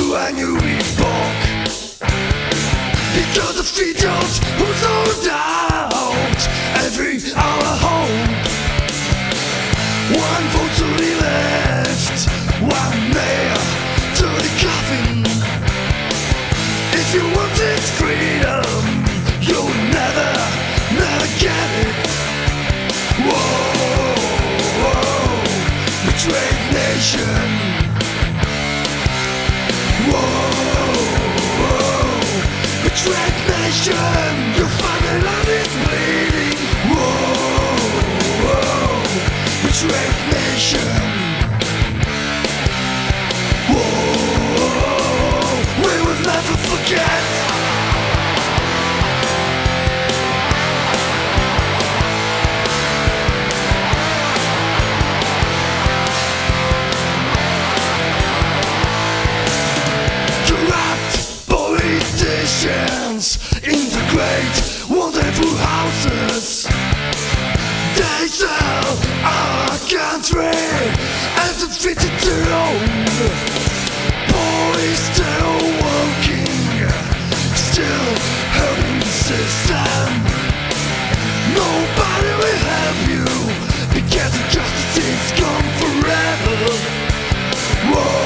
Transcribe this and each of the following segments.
a new epoch Because the features who sold out Every hour home. One vote to the left One nail to the coffin. If you wanted freedom You'll never, never get it. Betrayed nation nation. Your fatherland wonderful houses. They sell our country as a fitted their own. Boys still working, still hurting the system. Nobody will help you because the justice is gone forever. Whoa,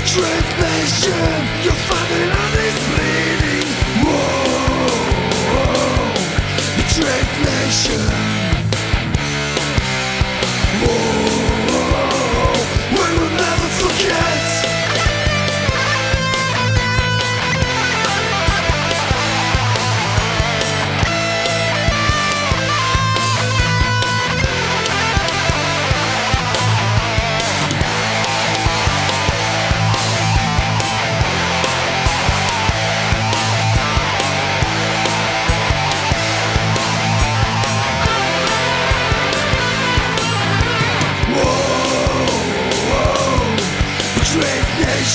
whoa, betrayed nation. Your fatherland is bleeding. Whoa, nation.